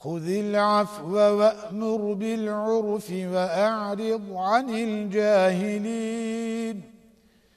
خذ العفو وأمر بالعرف وأعرض عن الجاهلين.